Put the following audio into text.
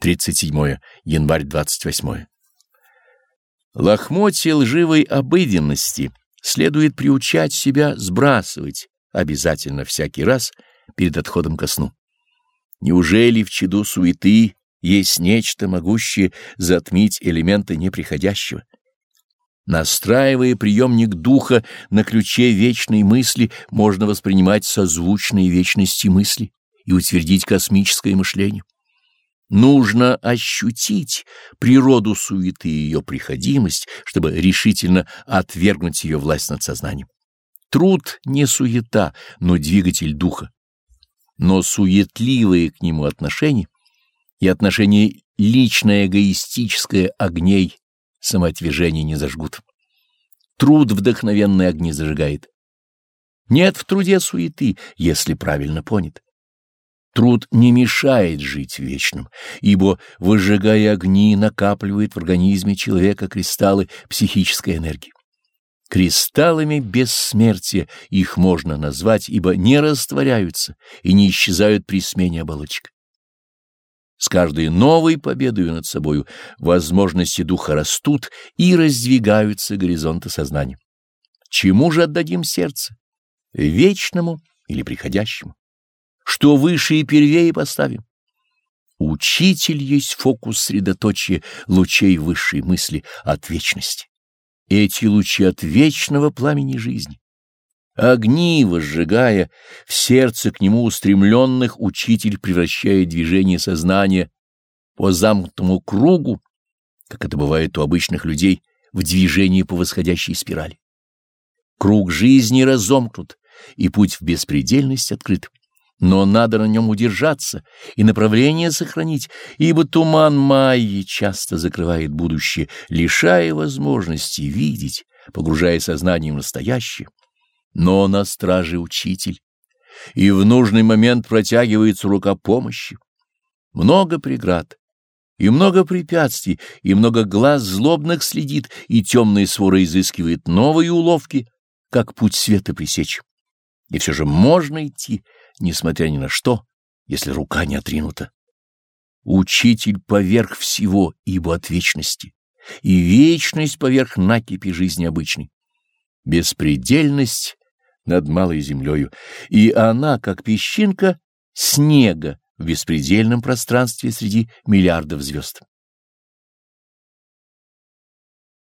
37 январь 28. Лохмотья лживой обыденности следует приучать себя сбрасывать обязательно всякий раз перед отходом ко сну. Неужели в чаду суеты есть нечто, могущее затмить элементы неприходящего? Настраивая приемник духа на ключе вечной мысли, можно воспринимать созвучные вечности мысли и утвердить космическое мышление. Нужно ощутить природу суеты и ее приходимость, чтобы решительно отвергнуть ее власть над сознанием. Труд не суета, но двигатель духа. Но суетливые к нему отношения и отношение личное эгоистическое огней самоотвержения не зажгут. Труд вдохновенные огни зажигает. Нет в труде суеты, если правильно понят. Труд не мешает жить вечным, ибо, выжигая огни, накапливает в организме человека кристаллы психической энергии. Кристаллами бессмертия их можно назвать, ибо не растворяются и не исчезают при смене оболочек. С каждой новой победою над собою возможности духа растут и раздвигаются горизонты сознания. Чему же отдадим сердце? Вечному или приходящему? Что выше и первее поставим. Учитель есть фокус средоточия лучей высшей мысли от вечности. Эти лучи от вечного пламени жизни. Огни, возжигая, в сердце к нему устремленных, учитель превращает движение сознания по замкнутому кругу, как это бывает у обычных людей, в движение по восходящей спирали. Круг жизни разомкнут, и путь в беспредельность открыт но надо на нем удержаться и направление сохранить, ибо туман Майи часто закрывает будущее, лишая возможности видеть, погружая сознание в настоящее. Но на страже учитель, и в нужный момент протягивается рука помощи. Много преград, и много препятствий, и много глаз злобных следит, и темная свора изыскивает новые уловки, как путь света пресечь. И все же можно идти, несмотря ни на что, если рука не отринута. Учитель поверх всего, ибо от вечности, и вечность поверх накипи жизни обычной. Беспредельность над малой землею, и она, как песчинка снега в беспредельном пространстве среди миллиардов звезд.